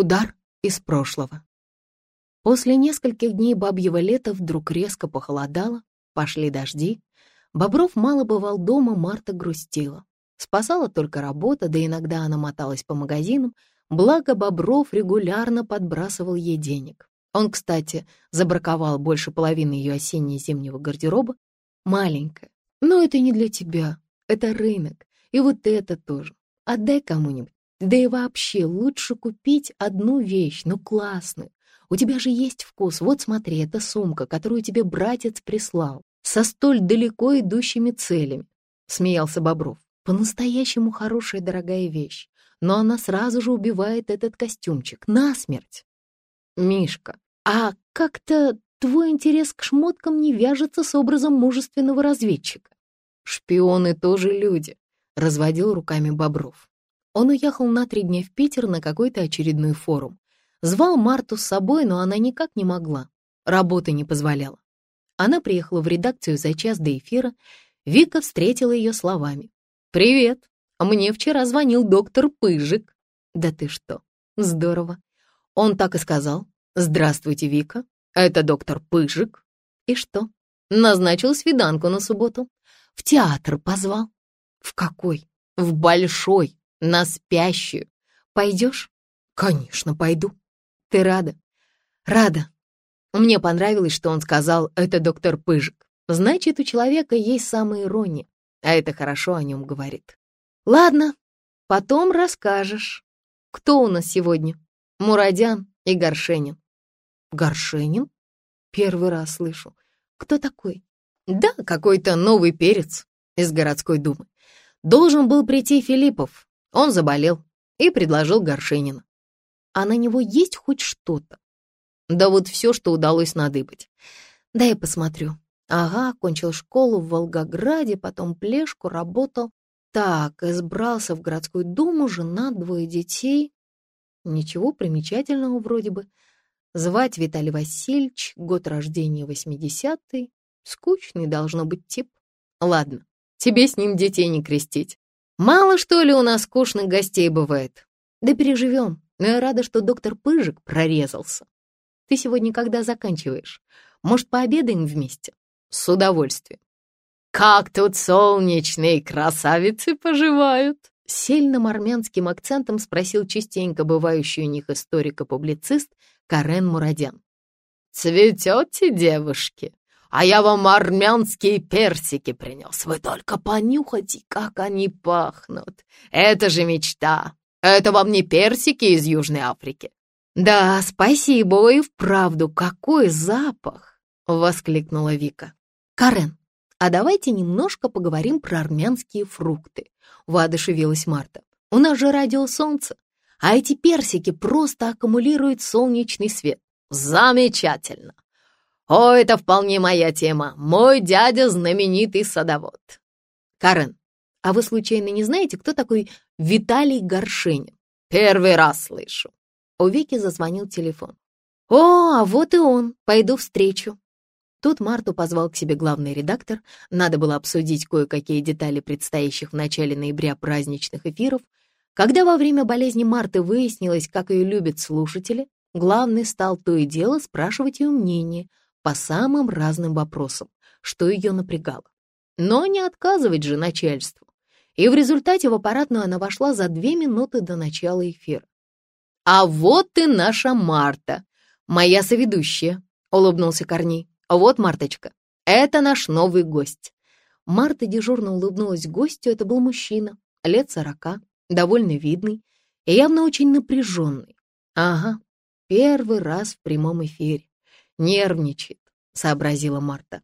Удар из прошлого. После нескольких дней бабьего лета вдруг резко похолодало, пошли дожди. Бобров мало бывал дома, Марта грустила. Спасала только работа, да иногда она моталась по магазинам, благо Бобров регулярно подбрасывал ей денег. Он, кстати, забраковал больше половины ее осенне-зимнего гардероба. Маленькая. Но это не для тебя. Это рынок. И вот это тоже. Отдай кому-нибудь. Да и вообще лучше купить одну вещь, ну классную. У тебя же есть вкус. Вот смотри, это сумка, которую тебе братец прислал. Со столь далеко идущими целями. Смеялся Бобров. По-настоящему хорошая дорогая вещь. Но она сразу же убивает этот костюмчик. Насмерть. Мишка, а как-то твой интерес к шмоткам не вяжется с образом мужественного разведчика. Шпионы тоже люди, разводил руками Бобров. Он уехал на три дня в Питер на какой-то очередной форум. Звал Марту с собой, но она никак не могла. Работа не позволяла. Она приехала в редакцию за час до эфира. Вика встретила ее словами. «Привет! Мне вчера звонил доктор Пыжик». «Да ты что? Здорово. Он так и сказал. «Здравствуйте, Вика. Это доктор Пыжик». «И что?» «Назначил свиданку на субботу. В театр позвал». «В какой?» «В большой, на спящую. Пойдешь?» «Конечно, пойду». «Ты рада?» «Рада. Мне понравилось, что он сказал «это доктор Пыжик». Значит, у человека есть самая ирония, а это хорошо о нем говорит. Ладно, потом расскажешь. Кто у нас сегодня?» Мурадян и Горшенин. Горшенин? Первый раз слышу. Кто такой? Да, какой-то новый перец из городской думы. Должен был прийти Филиппов. Он заболел и предложил Горшенина. А на него есть хоть что-то? Да вот все, что удалось надыбать. Да я посмотрю. Ага, кончил школу в Волгограде, потом плешку, работал. Так, избрался в городскую думу, жена, двое детей. Ничего примечательного вроде бы. Звать Виталий Васильевич, год рождения 80-й. Скучный должно быть тип. Ладно, тебе с ним детей не крестить. Мало, что ли, у нас скучных гостей бывает. Да переживем. Но я рада, что доктор Пыжик прорезался. Ты сегодня когда заканчиваешь? Может, пообедаем вместе? С удовольствием. Как тут солнечные красавицы поживают? С сильным армянским акцентом спросил частенько бывающий у них историк-публицист Карен Мурадян. «Цветете, девушки? А я вам армянские персики принес. Вы только понюхайте, как они пахнут. Это же мечта. Это вам не персики из Южной Африки». «Да, спасибо, и вправду, какой запах!» — воскликнула Вика. «Карен, а давайте немножко поговорим про армянские фрукты воодушевилась Марта. «У нас же радио солнца, а эти персики просто аккумулируют солнечный свет. Замечательно! О, это вполне моя тема. Мой дядя знаменитый садовод. Карен, а вы случайно не знаете, кто такой Виталий Горшенин? Первый раз слышу. У Вики зазвонил телефон. «О, а вот и он. Пойду встречу». Тут Марту позвал к себе главный редактор, надо было обсудить кое-какие детали предстоящих в начале ноября праздничных эфиров. Когда во время болезни Марты выяснилось, как ее любят слушатели, главный стал то и дело спрашивать ее мнение по самым разным вопросам, что ее напрягало. Но не отказывать же начальству. И в результате в аппаратную она вошла за две минуты до начала эфира. «А вот и наша Марта, моя соведущая», — улыбнулся Корней. «Вот, Марточка, это наш новый гость». Марта дежурно улыбнулась гостю, это был мужчина, лет сорока, довольно видный и явно очень напряженный. «Ага, первый раз в прямом эфире. Нервничает», — сообразила Марта.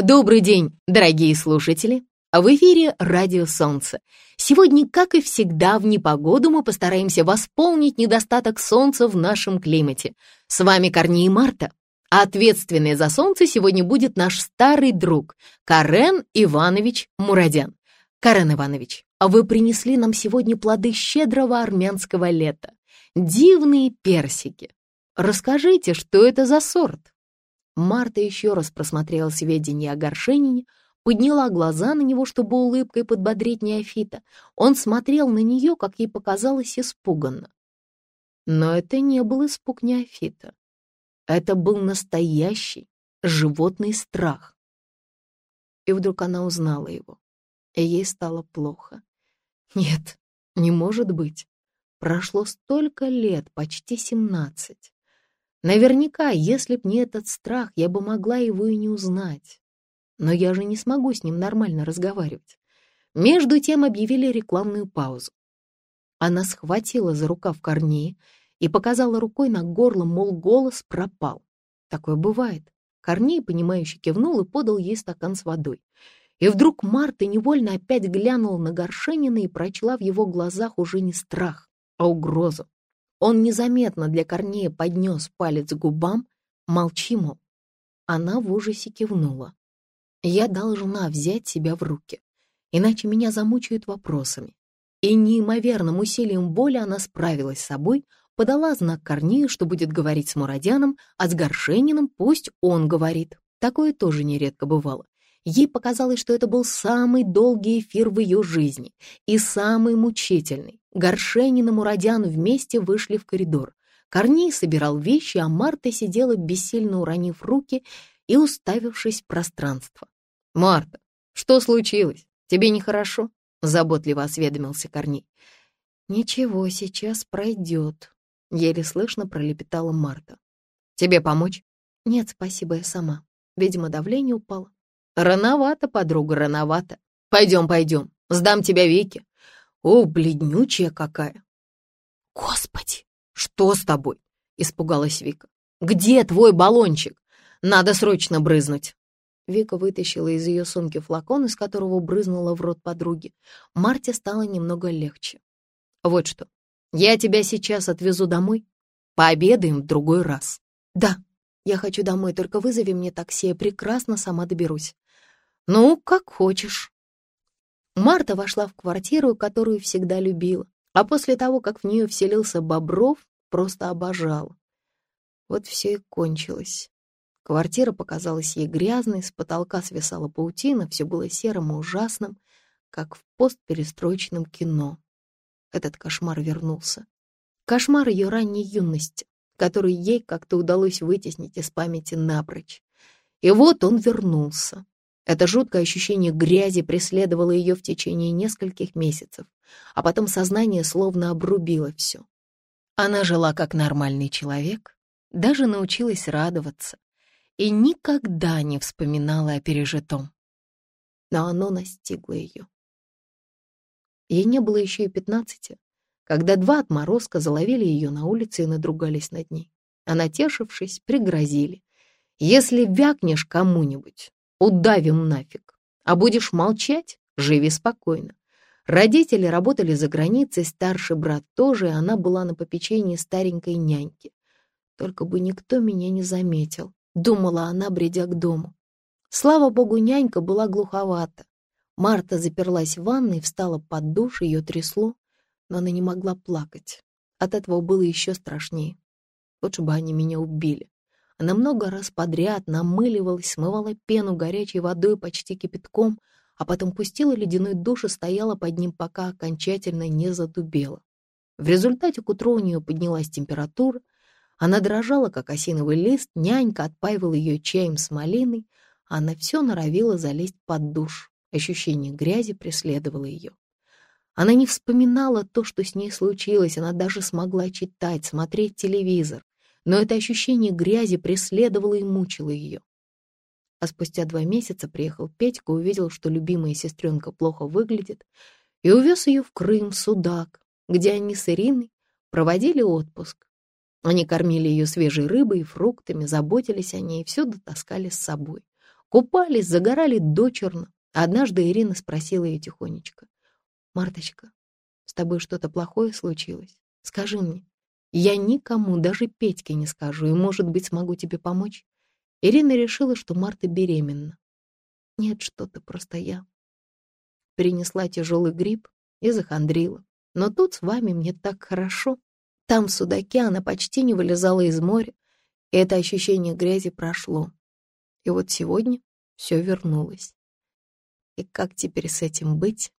Добрый день, дорогие слушатели! В эфире «Радио Солнце». Сегодня, как и всегда, в непогоду мы постараемся восполнить недостаток солнца в нашем климате. С вами Корней и Марта. А ответственный за солнце сегодня будет наш старый друг Карен Иванович Мурадян. Карен Иванович, а вы принесли нам сегодня плоды щедрого армянского лета. Дивные персики. Расскажите, что это за сорт? Марта еще раз просмотрела сведения о горшенине, подняла глаза на него, чтобы улыбкой подбодрить неофита. Он смотрел на нее, как ей показалось, испуганно. Но это не был испуг неофита. Это был настоящий животный страх. И вдруг она узнала его, и ей стало плохо. Нет, не может быть. Прошло столько лет, почти семнадцать. Наверняка, если б не этот страх, я бы могла его и не узнать. Но я же не смогу с ним нормально разговаривать. Между тем объявили рекламную паузу. Она схватила за рукав Корнея и показала рукой на горло, мол, голос пропал. Такое бывает. Корней, понимающе кивнул и подал ей стакан с водой. И вдруг Марта невольно опять глянула на Горшенина и прочла в его глазах уже не страх, а угрозу. Он незаметно для Корнея поднес палец к губам, молчи, мол. Она в ужасе кивнула. Я должна взять себя в руки, иначе меня замучают вопросами. И неимоверным усилием воли она справилась с собой, подала знак Корнею, что будет говорить с Мурадяном, а с Горшениным пусть он говорит. Такое тоже нередко бывало. Ей показалось, что это был самый долгий эфир в ее жизни и самый мучительный. Горшенин и Мурадян вместе вышли в коридор. Корней собирал вещи, а Марта сидела, бессильно уронив руки и уставившись в пространство. «Марта, что случилось? Тебе нехорошо?» — заботливо осведомился Корней. «Ничего, сейчас пройдет», — еле слышно пролепетала Марта. «Тебе помочь?» «Нет, спасибо, я сама. Видимо, давление упало». «Рановато, подруга, рановато. Пойдем, пойдем, сдам тебя Вике. О, бледнючая какая!» «Господи, что с тобой?» — испугалась Вика. «Где твой баллончик? Надо срочно брызнуть». Вика вытащила из ее сумки флакон, из которого брызнула в рот подруги. Марте стало немного легче. «Вот что, я тебя сейчас отвезу домой. Пообедаем в другой раз. Да, я хочу домой, только вызови мне такси, я прекрасно сама доберусь. Ну, как хочешь. Марта вошла в квартиру, которую всегда любила, а после того, как в нее вселился Бобров, просто обожала. Вот все и кончилось. Квартира показалась ей грязной, с потолка свисала паутина, все было серым и ужасным, как в постперестроечном кино этот кошмар вернулся. Кошмар ее ранней юности, который ей как-то удалось вытеснить из памяти напрочь. И вот он вернулся. Это жуткое ощущение грязи преследовало ее в течение нескольких месяцев, а потом сознание словно обрубило все. Она жила как нормальный человек, даже научилась радоваться и никогда не вспоминала о пережитом. Но оно настигло ее. Ей не было еще и пятнадцати, когда два отморозка заловили ее на улице и надругались над ней. А натешившись, пригрозили. «Если вякнешь кому-нибудь, удавим нафиг. А будешь молчать, живи спокойно». Родители работали за границей, старший брат тоже, и она была на попечении старенькой няньки. Только бы никто меня не заметил, думала она, бредя к дому. Слава богу, нянька была глуховата. Марта заперлась в ванной, встала под душ, ее трясло, но она не могла плакать. От этого было еще страшнее. Лучше бы они меня убили. Она много раз подряд намыливалась, смывала пену горячей водой почти кипятком, а потом пустила ледяной душ и стояла под ним, пока окончательно не задубела. В результате к утру у нее поднялась температура, она дрожала, как осиновый лист, нянька отпаивала ее чаем с малиной, а она все норовила залезть под душ. Ощущение грязи преследовало ее. Она не вспоминала то, что с ней случилось, она даже смогла читать, смотреть телевизор, но это ощущение грязи преследовало и мучило ее. А спустя два месяца приехал Петька, увидел, что любимая сестренка плохо выглядит, и увез ее в Крым, в Судак, где они с Ириной проводили отпуск. Они кормили ее свежей рыбой и фруктами, заботились о ней и все дотаскали с собой. Купались, загорали дочерно, Однажды Ирина спросила ее тихонечко. «Марточка, с тобой что-то плохое случилось? Скажи мне. Я никому, даже Петьке не скажу, и, может быть, смогу тебе помочь?» Ирина решила, что Марта беременна. «Нет, что-то, просто я». Принесла тяжелый грипп и захандрила. «Но тут с вами мне так хорошо. Там, в Судаке, она почти не вылезала из моря, и это ощущение грязи прошло. И вот сегодня все вернулось. И как теперь с этим быть?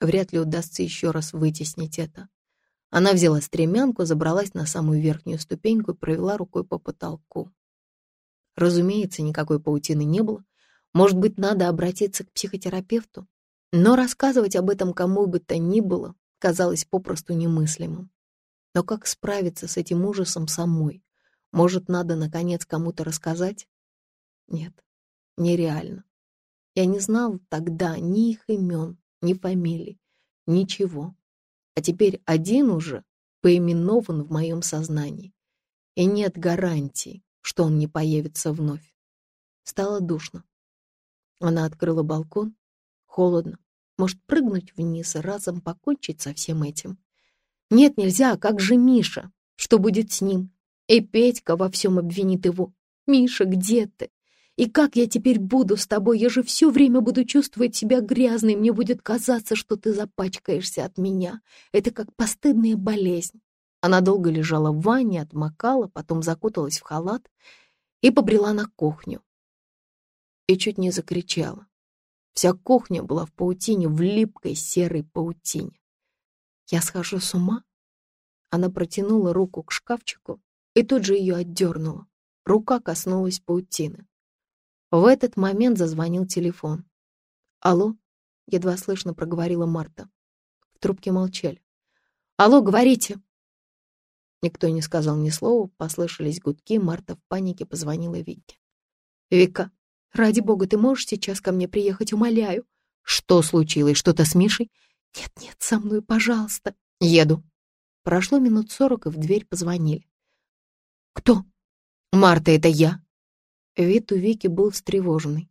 Вряд ли удастся еще раз вытеснить это. Она взяла стремянку, забралась на самую верхнюю ступеньку и провела рукой по потолку. Разумеется, никакой паутины не было. Может быть, надо обратиться к психотерапевту? Но рассказывать об этом кому бы то ни было казалось попросту немыслимым. Но как справиться с этим ужасом самой? Может, надо, наконец, кому-то рассказать? Нет, нереально. Я не знал тогда ни их имен, ни фамилий, ничего. А теперь один уже поименован в моем сознании. И нет гарантии, что он не появится вновь. Стало душно. Она открыла балкон. Холодно. Может, прыгнуть вниз и разом покончить со всем этим? Нет, нельзя, как же Миша? Что будет с ним? И Петька во всем обвинит его. «Миша, где ты? И как я теперь буду с тобой? Я же все время буду чувствовать себя грязной. Мне будет казаться, что ты запачкаешься от меня. Это как постыдная болезнь». Она долго лежала в ванне, отмокала, потом закуталась в халат и побрела на кухню. И чуть не закричала. Вся кухня была в паутине, в липкой серой паутине. Я схожу с ума? Она протянула руку к шкафчику и тут же ее отдернула. Рука коснулась паутины. В этот момент зазвонил телефон. «Алло?» — едва слышно проговорила Марта. В трубке молчали. «Алло, говорите!» Никто не сказал ни слова, послышались гудки, Марта в панике позвонила Вике. «Вика, Ради бога, ты можешь сейчас ко мне приехать, умоляю. Что случилось? Что-то с Мишей? Нет-нет, со мной, пожалуйста. Еду. Прошло минут сорок, и в дверь позвонили. Кто? Марта, это я. Вид у Вики был встревоженный.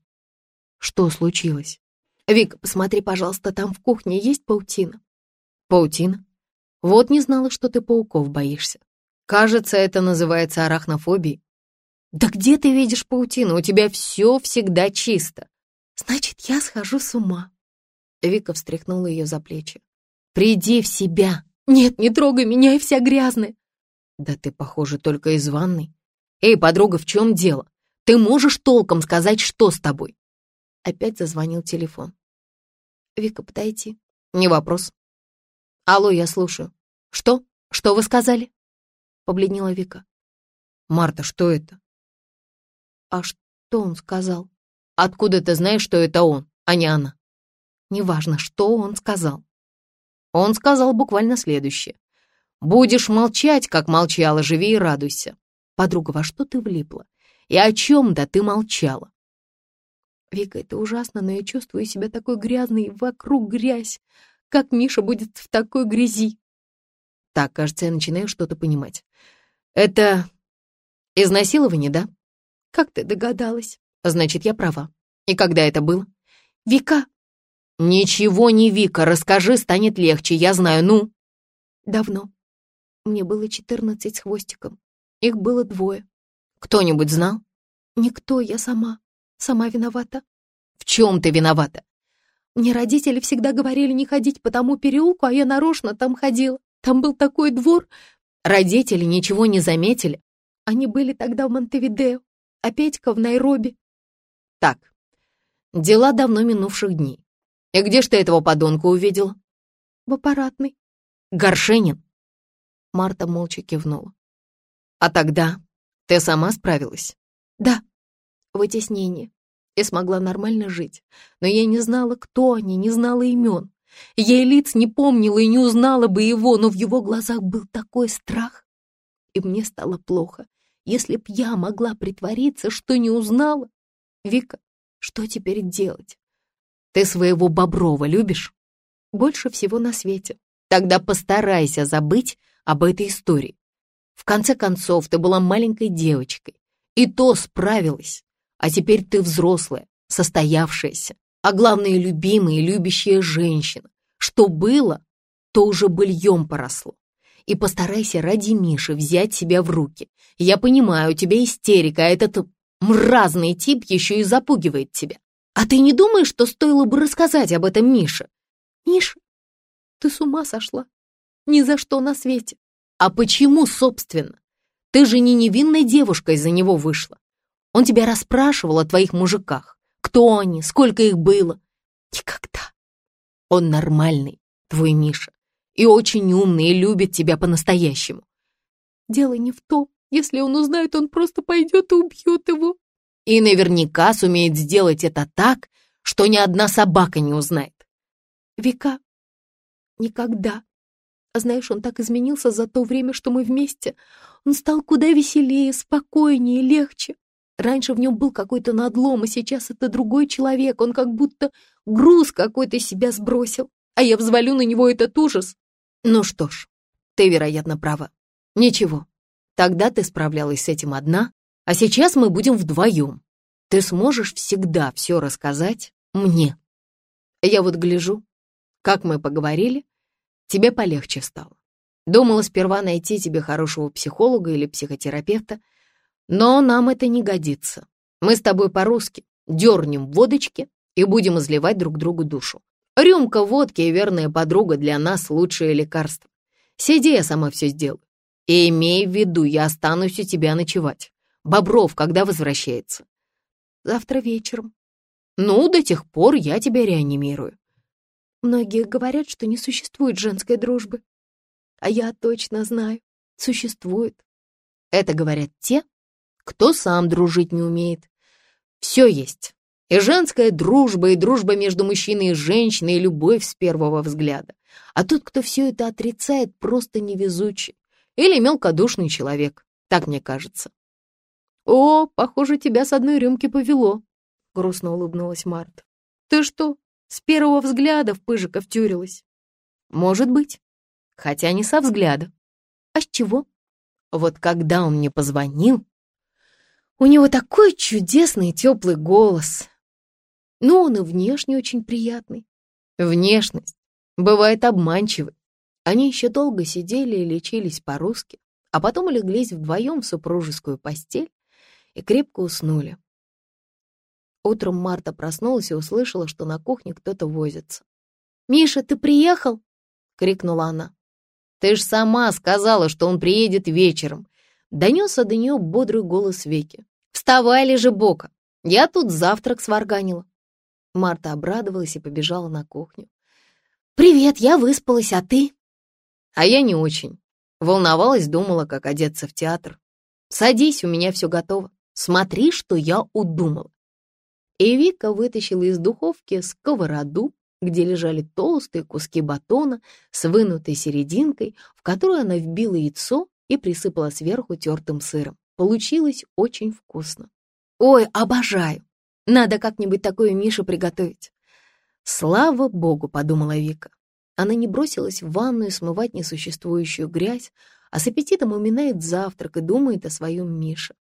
Что случилось? Вика, посмотри, пожалуйста, там в кухне есть паутина? Паутина? Вот не знала, что ты пауков боишься. Кажется, это называется арахнофобией. «Да где ты видишь паутину? У тебя все всегда чисто». «Значит, я схожу с ума». Вика встряхнула ее за плечи. «Приди в себя!» «Нет, не трогай меня, я вся грязная!» «Да ты, похоже, только из ванной. Эй, подруга, в чем дело? Ты можешь толком сказать, что с тобой?» Опять зазвонил телефон. «Вика, подойти». «Не вопрос». «Алло, я слушаю». «Что? Что вы сказали?» Побледнела Вика. «Марта, что это?» «А что он сказал?» «Откуда ты знаешь, что это он, а не она?» «Неважно, что он сказал». Он сказал буквально следующее. «Будешь молчать, как молчала, живи и радуйся». «Подруга, во что ты влипла? И о чем да ты молчала?» «Вика, это ужасно, но я чувствую себя такой грязной, вокруг грязь. Как Миша будет в такой грязи?» «Так, кажется, я начинаю что-то понимать. Это изнасилование, да?» Как ты догадалась? Значит, я права. И когда это было? Вика. Ничего не Вика, расскажи, станет легче, я знаю, ну. Давно. Мне было четырнадцать с хвостиком. Их было двое. Кто-нибудь знал? Никто, я сама. Сама виновата. В чем ты виновата? Мне родители всегда говорили не ходить по тому переулку, а я нарочно там ходила. Там был такой двор. Родители ничего не заметили. Они были тогда в Монтевидео а Петька в Найроби. Так, дела давно минувших дней. И где ж ты этого подонка увидела? В аппаратной. Горшенин? Марта молча кивнула. А тогда ты сама справилась? Да, вытеснение. Я смогла нормально жить, но я не знала, кто они, не знала имен. Я и лиц не помнила и не узнала бы его, но в его глазах был такой страх. И мне стало плохо. Если б я могла притвориться, что не узнала... Вика, что теперь делать? Ты своего Боброва любишь? Больше всего на свете. Тогда постарайся забыть об этой истории. В конце концов, ты была маленькой девочкой. И то справилась. А теперь ты взрослая, состоявшаяся. А главное, любимая и любящая женщина. Что было, то уже быльем поросло и постарайся ради Миши взять себя в руки. Я понимаю, у тебя истерика, а этот мразный тип еще и запугивает тебя. А ты не думаешь, что стоило бы рассказать об этом Мише? Миша, ты с ума сошла? Ни за что на свете. А почему, собственно? Ты же не невинной девушкой за него вышла. Он тебя расспрашивал о твоих мужиках. Кто они, сколько их было? Никогда. Он нормальный, твой Миша. и очень умный, и любит тебя по-настоящему. Дело не в том, если он узнает, он просто пойдет и убьет его. И наверняка сумеет сделать это так, что ни одна собака не узнает. Века, никогда. А знаешь, он так изменился за то время, что мы вместе. Он стал куда веселее, спокойнее, легче. Раньше в нем был какой-то надлом, а сейчас это другой человек. Он как будто груз какой-то себя сбросил, а я взвалю на него этот ужас. Ну что ж, ты, вероятно, права. Ничего, тогда ты справлялась с этим одна, а сейчас мы будем вдвоем. Ты сможешь всегда все рассказать мне. Я вот гляжу, как мы поговорили, тебе полегче стало. Думала сперва найти тебе хорошего психолога или психотерапевта, но нам это не годится. Мы с тобой по-русски дернем водочки и будем изливать друг другу душу. Рюмка водки и верная подруга для нас лучшее лекарство. Сиди, я сама все сделаю. И имей в виду, я останусь у тебя ночевать. Бобров когда возвращается? Завтра вечером. Ну, до тех пор я тебя реанимирую. Многие говорят, что не существует женской дружбы. А я точно знаю, существует. Это говорят те, кто сам дружить не умеет. Все есть. И женская дружба, и дружба между мужчиной и женщиной, и любовь с первого взгляда. А тот, кто все это отрицает, просто невезучий. Или мелкодушный человек, так мне кажется. «О, похоже, тебя с одной рюмки повело», — грустно улыбнулась Марта. «Ты что, с первого взгляда в Пыжика втюрилась?» «Может быть. Хотя не со взгляда. А с чего?» Вот когда он мне позвонил, у него такой чудесный теплый голос. Ну, он и внешне очень приятный. Внешность бывает обманчивой. Они еще долго сидели и лечились по-русски, а потом улеглись вдвоем в супружескую постель и крепко уснули. Утром Марта проснулась и услышала, что на кухне кто-то возится. «Миша, ты приехал?» — крикнула она. «Ты ж сама сказала, что он приедет вечером!» Донесся до нее бодрый голос Веки. «Вставай, лежи бока! Я тут завтрак сварганила!» Марта обрадовалась и побежала на кухню. «Привет, я выспалась, а ты?» «А я не очень. Волновалась, думала, как одеться в театр. Садись, у меня все готово. Смотри, что я удумала». И Вика вытащила из духовки сковороду, где лежали толстые куски батона с вынутой серединкой, в которую она вбила яйцо и присыпала сверху тертым сыром. Получилось очень вкусно. Ой, обожаю! Надо как-нибудь такое Мише приготовить. Слава богу, подумала Вика. Она не бросилась в ванную смывать несуществующую грязь, а с аппетитом уминает завтрак и думает о своем Мише.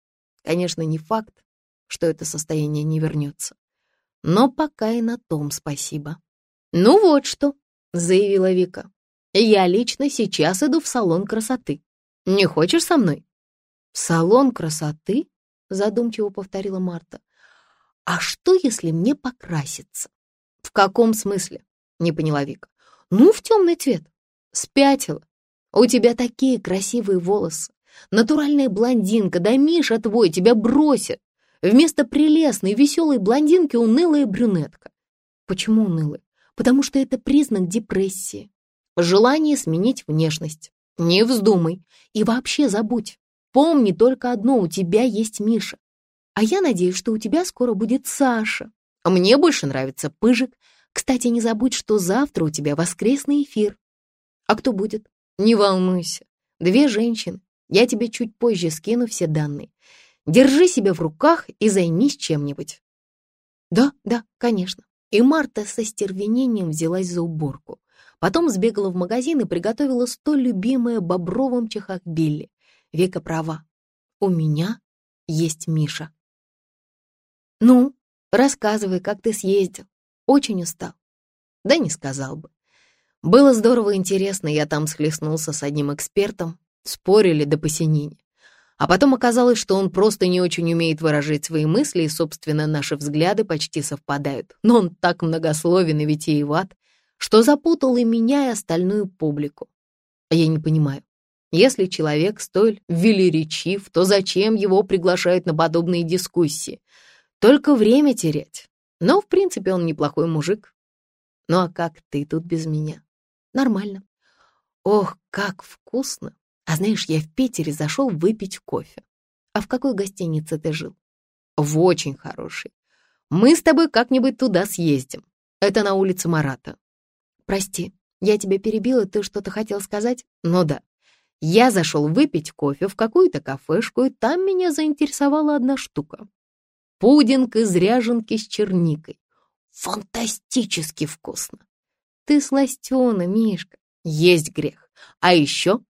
Конечно, не факт, что это состояние не вернется. Но пока и на том спасибо. «Ну вот что», — заявила Вика. «Я лично сейчас иду в салон красоты. Не хочешь со мной?» «Салон красоты?» — задумчиво повторила Марта. «А что, если мне покраситься?» «В каком смысле?» — не поняла Вика. «Ну, в темный цвет. Спятила. У тебя такие красивые волосы. Натуральная блондинка, да Миша твой тебя бросит. Вместо прелестной, веселой блондинки унылая брюнетка. Почему унылая? Потому что это признак депрессии. Желание сменить внешность. Не вздумай. И вообще забудь. Помни только одно, у тебя есть Миша. А я надеюсь, что у тебя скоро будет Саша. А мне больше нравится Пыжик. Кстати, не забудь, что завтра у тебя воскресный эфир. А кто будет? Не волнуйся. Две женщины. Я тебе чуть позже скину все данные. Держи себя в руках и займись чем-нибудь. Да, да, конечно. И Марта со стервенением взялась за уборку. Потом сбегала в магазин и приготовила столь любимое бобровым чехах Билли. Века права. У меня есть Миша. Ну, рассказывай, как ты съездил. Очень устал. Да не сказал бы. Было здорово интересно, я там схлестнулся с одним экспертом, спорили до посинения. А потом оказалось, что он просто не очень умеет выражать свои мысли, и, собственно, наши взгляды почти совпадают. Но он так многословен и витиеват, что запутал и меня, и остальную публику. А я не понимаю, если человек столь велеречив, то зачем его приглашают на подобные дискуссии? Только время терять. Но, в принципе, он неплохой мужик. Ну а как ты тут без меня? Нормально. Ох, как вкусно! А знаешь, я в Питере зашел выпить кофе. А в какой гостинице ты жил? В очень хорошей. Мы с тобой как-нибудь туда съездим. Это на улице Марата. Прости, я тебя перебила, ты что-то хотел сказать? Ну да. Я зашел выпить кофе в какую-то кафешку, и там меня заинтересовала одна штука. Пудинг из ряженки с черникой. Фантастически вкусно. Ты сластена, Мишка. Есть грех. А еще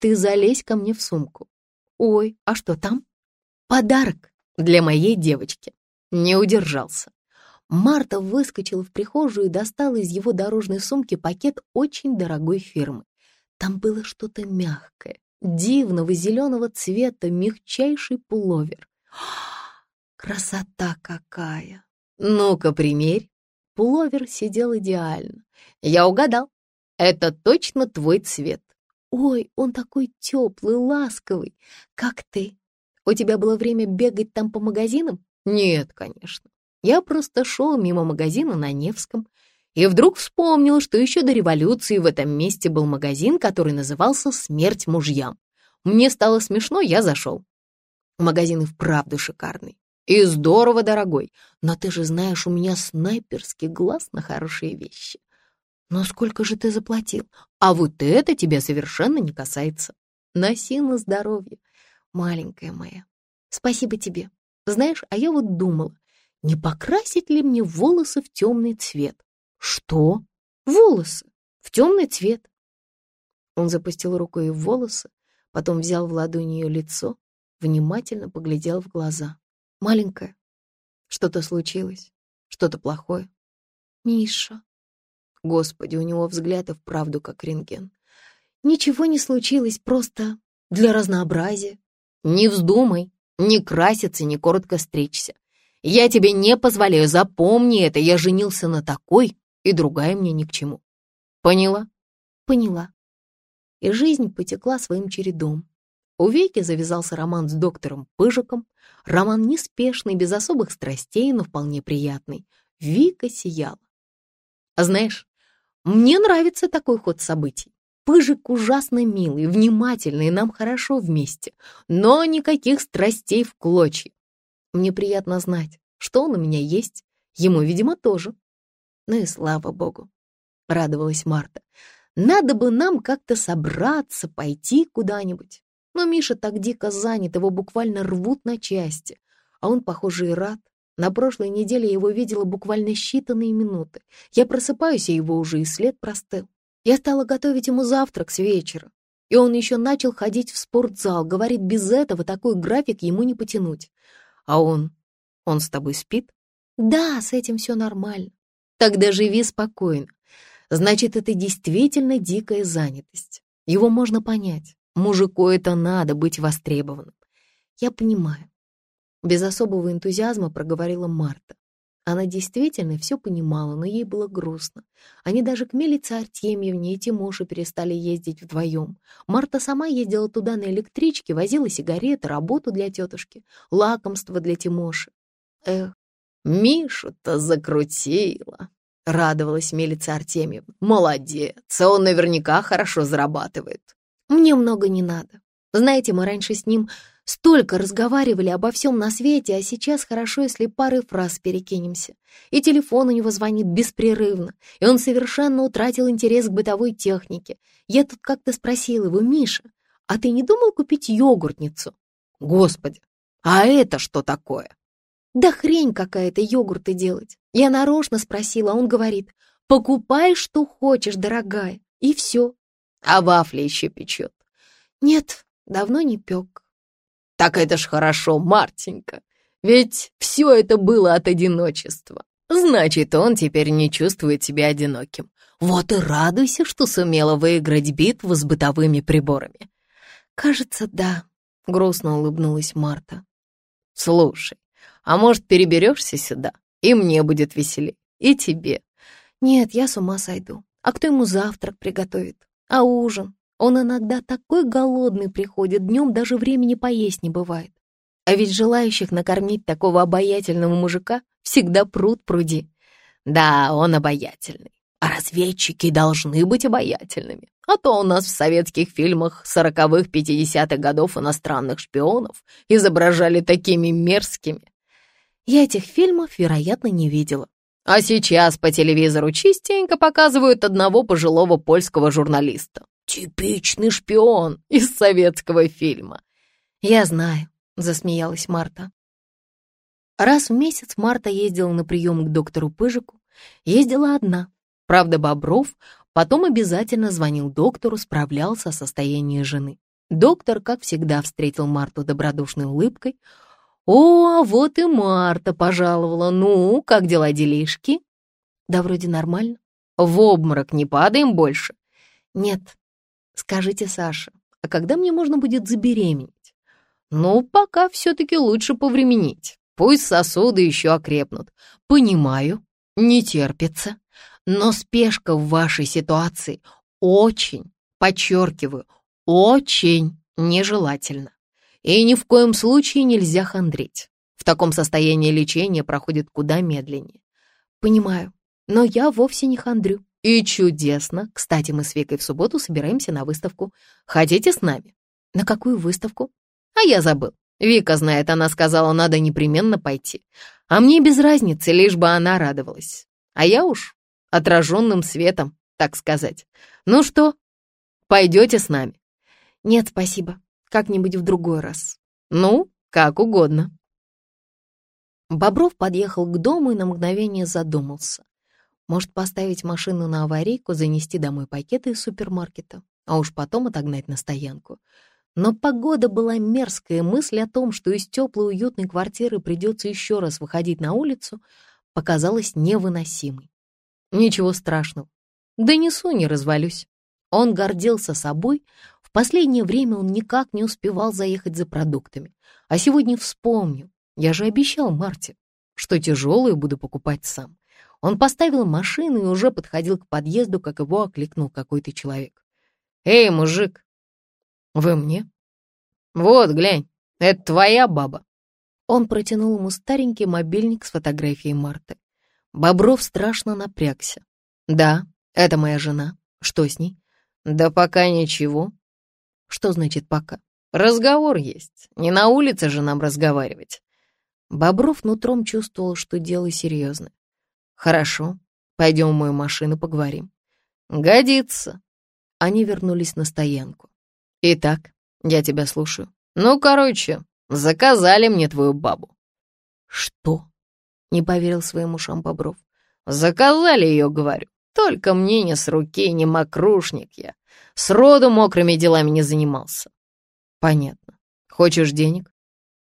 ты залезь ко мне в сумку. Ой, а что там? Подарок для моей девочки. Не удержался. Марта выскочила в прихожую и достала из его дорожной сумки пакет очень дорогой фирмы. Там было что-то мягкое, дивного зеленого цвета, мягчайший пуловер. Красота какая! Ну-ка, примерь. Пуловер сидел идеально. Я угадал. Это точно твой цвет. Ой, он такой теплый, ласковый, как ты. У тебя было время бегать там по магазинам? Нет, конечно. Я просто шел мимо магазина на Невском и вдруг вспомнил, что еще до революции в этом месте был магазин, который назывался «Смерть мужьям». Мне стало смешно, я зашел. Магазин и вправду шикарный. И здорово дорогой. Но ты же знаешь, у меня снайперский глаз на хорошие вещи. Но сколько же ты заплатил? А вот это тебя совершенно не касается. Носи на здоровье, маленькая моя. Спасибо тебе. Знаешь, а я вот думала, не покрасить ли мне волосы в темный цвет? «Что? Волосы! В темный цвет!» Он запустил рукой в волосы, потом взял в ладони ее лицо, внимательно поглядел в глаза. «Маленькая, что-то случилось? Что-то плохое?» «Миша!» Господи, у него взгляд и вправду как рентген. «Ничего не случилось, просто для разнообразия. Не вздумай, не краситься, не коротко стричься. Я тебе не позволяю, запомни это, я женился на такой, и другая мне ни к чему. Поняла? Поняла. И жизнь потекла своим чередом. У Веки завязался роман с доктором Пыжиком, роман неспешный, без особых страстей, но вполне приятный. Вика сияла. А знаешь, мне нравится такой ход событий. Пыжик ужасно милый, внимательный, нам хорошо вместе, но никаких страстей в клочья. Мне приятно знать, что он у меня есть, ему, видимо, тоже. Ну и слава богу, радовалась Марта. Надо бы нам как-то собраться, пойти куда-нибудь. Но Миша так дико занят, его буквально рвут на части. А он, похоже, и рад. На прошлой неделе его видела буквально считанные минуты. Я просыпаюсь, и его уже и след простыл. Я стала готовить ему завтрак с вечера. И он еще начал ходить в спортзал. Говорит, без этого такой график ему не потянуть. А он... Он с тобой спит? Да, с этим все нормально. Тогда живи спокойно. Значит, это действительно дикая занятость. Его можно понять. Мужику это надо, быть востребованным. Я понимаю. Без особого энтузиазма проговорила Марта. Она действительно все понимала, но ей было грустно. Они даже к Мелице Артемьевне и Тимоше перестали ездить вдвоем. Марта сама ездила туда на электричке, возила сигареты, работу для тетушки, лакомство для Тимоши. Эх, Мишу-то закрутила, радовалась милица Артемьевна. Молодец, он наверняка хорошо зарабатывает. Мне много не надо. Знаете, мы раньше с ним столько разговаривали обо всем на свете, а сейчас хорошо, если пары фраз перекинемся. И телефон у него звонит беспрерывно, и он совершенно утратил интерес к бытовой технике. Я тут как-то спросила его, Миша, а ты не думал купить йогуртницу? Господи, а это что такое? Да хрень какая-то йогурты делать. Я нарочно спросила, а он говорит, покупай, что хочешь, дорогая, и все. А вафли еще печет. Нет, давно не пек. Так это ж хорошо, Мартенька. Ведь все это было от одиночества. Значит, он теперь не чувствует себя одиноким. Вот и радуйся, что сумела выиграть битву с бытовыми приборами. Кажется, да, грустно улыбнулась Марта. Слушай, а может, переберешься сюда, и мне будет веселее, и тебе. Нет, я с ума сойду. А кто ему завтрак приготовит? А ужин? Он иногда такой голодный приходит, днем даже времени поесть не бывает. А ведь желающих накормить такого обаятельного мужика всегда пруд пруди. Да, он обаятельный. А разведчики должны быть обаятельными. А то у нас в советских фильмах сороковых, пятидесятых годов иностранных шпионов изображали такими мерзкими. Я этих фильмов, вероятно, не видела. А сейчас по телевизору частенько показывают одного пожилого польского журналиста. Типичный шпион из советского фильма. Я знаю, засмеялась Марта. Раз в месяц Марта ездила на прием к доктору Пыжику. Ездила одна. Правда, Бобров потом обязательно звонил доктору, справлялся о состоянии жены. Доктор, как всегда, встретил Марту добродушной улыбкой. «О, а вот и Марта пожаловала. Ну, как дела, делишки?» «Да вроде нормально. В обморок не падаем больше?» «Нет. Скажите, Саша, а когда мне можно будет забеременеть?» «Ну, пока все-таки лучше повременить. Пусть сосуды еще окрепнут. Понимаю, не терпится. Но спешка в вашей ситуации очень, подчеркиваю, очень нежелательна. И ни в коем случае нельзя хандрить. В таком состоянии лечение проходит куда медленнее. Понимаю, но я вовсе не хандрю. И чудесно. Кстати, мы с Викой в субботу собираемся на выставку. Хотите с нами? На какую выставку? А я забыл. Вика знает, она сказала, надо непременно пойти. А мне без разницы, лишь бы она радовалась. А я уж отраженным светом, так сказать. Ну что, пойдете с нами? Нет, спасибо. Как-нибудь в другой раз. Ну, как угодно. Бобров подъехал к дому и на мгновение задумался. Может, поставить машину на аварийку, занести домой пакеты из супермаркета, а уж потом отогнать на стоянку. Но погода была мерзкая, мысль о том, что из теплой уютной квартиры придется еще раз выходить на улицу, показалась невыносимой. Ничего страшного. Донесу, не развалюсь. Он гордился собой. В последнее время он никак не успевал заехать за продуктами. А сегодня вспомнил. Я же обещал Марте, что тяжелые буду покупать сам. Он поставил машину и уже подходил к подъезду, как его окликнул какой-то человек. «Эй, мужик, «Вы мне?» «Вот, глянь, это твоя баба». Он протянул ему старенький мобильник с фотографией Марты. Бобров страшно напрягся. «Да, это моя жена. Что с ней?» «Да пока ничего». «Что значит «пока»?» «Разговор есть. Не на улице же нам разговаривать». Бобров нутром чувствовал, что дело серьезное. «Хорошо, пойдем в мою машину поговорим». «Годится». Они вернулись на стоянку. «Итак, я тебя слушаю. Ну, короче, заказали мне твою бабу». «Что?» — не поверил своим ушам Бобров. «Заказали ее, говорю. Только мне не с руки, не мокрушник я. Сроду мокрыми делами не занимался». «Понятно. Хочешь денег?»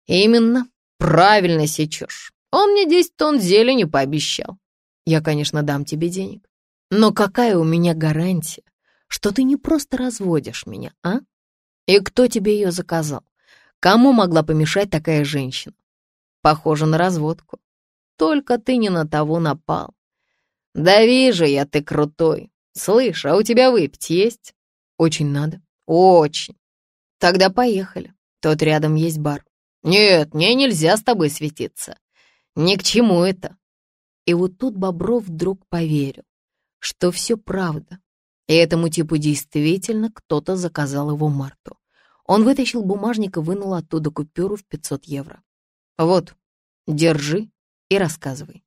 «Именно. Правильно сечешь. Он мне десять тонн зелени пообещал. Я, конечно, дам тебе денег. Но какая у меня гарантия, что ты не просто разводишь меня, а?» И кто тебе ее заказал? Кому могла помешать такая женщина? Похоже на разводку. Только ты не на того напал. Да вижу я, ты крутой. Слышь, а у тебя выпить есть? Очень надо. Очень. Тогда поехали. Тут рядом есть бар. Нет, мне нельзя с тобой светиться. Ни к чему это. И вот тут Бобров вдруг поверил, что все правда, и этому типу действительно кто-то заказал его Марту. Он вытащил бумажник и вынул оттуда купюру в 500 евро. «Вот, держи и рассказывай».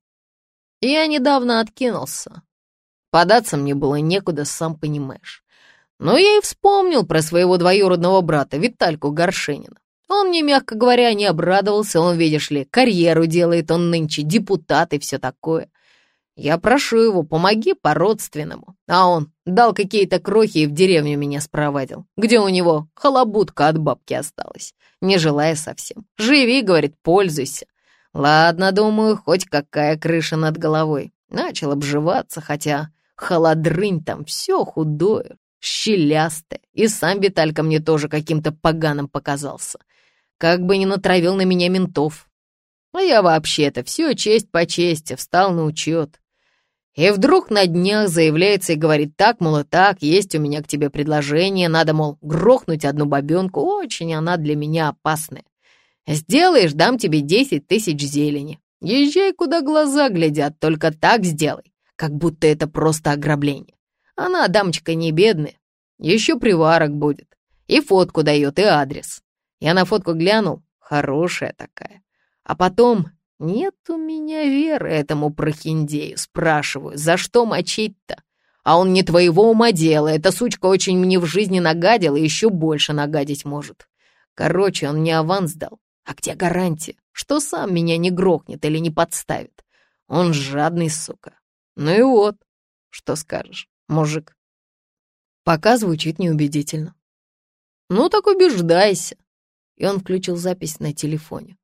«Я недавно откинулся. Податься мне было некуда, сам понимаешь. Но я и вспомнил про своего двоюродного брата Витальку Горшенина. Он мне, мягко говоря, не обрадовался, он, видишь ли, карьеру делает, он нынче депутат и все такое. Я прошу его, помоги по-родственному. А он дал какие-то крохи и в деревню меня спровадил, где у него халабутка от бабки осталась, не желая совсем. Живи, говорит, пользуйся. Ладно, думаю, хоть какая крыша над головой. Начал обживаться, хотя холодрынь там все худое, щелястое. И сам Виталька мне тоже каким-то поганым показался. Как бы не натравил на меня ментов. А я вообще-то все честь по чести встал на учет. И вдруг на днях заявляется и говорит так, мол, и так, есть у меня к тебе предложение, надо, мол, грохнуть одну бабенку, очень она для меня опасная. Сделаешь, дам тебе десять тысяч зелени. Езжай, куда глаза глядят, только так сделай. как будто это просто ограбление. Она, дамочка, не бедная, еще приварок будет. И фотку дает, и адрес. Я на фотку глянул, хорошая такая. А потом, нет у меня веры этому прохиндею. Спрашиваю, за что мочить-то? А он не твоего ума дело. Эта сучка очень мне в жизни нагадила и еще больше нагадить может. Короче, он мне аванс дал. А где гарантия, что сам меня не грохнет или не подставит? Он жадный, сука. Ну и вот, что скажешь, мужик? Пока звучит неубедительно. Ну так убеждайся. И он включил запись на телефоне.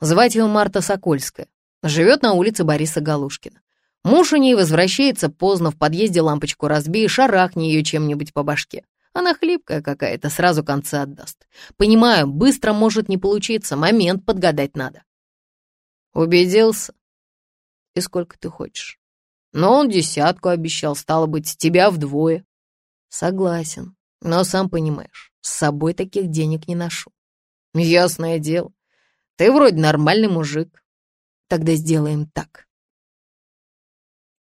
Звать его Марта Сокольская. Живет на улице Бориса Галушкина. Муж у ней возвращается поздно, в подъезде лампочку разби и шарахни ее чем-нибудь по башке. Она хлипкая какая-то, сразу концы отдаст. Понимаю, быстро может не получиться, момент подгадать надо. Убедился? И сколько ты хочешь? Но он десятку обещал, стало быть, тебя вдвое. Согласен, но сам понимаешь, с собой таких денег не ношу. Ясное дело. Ты вроде нормальный мужик. Тогда сделаем так.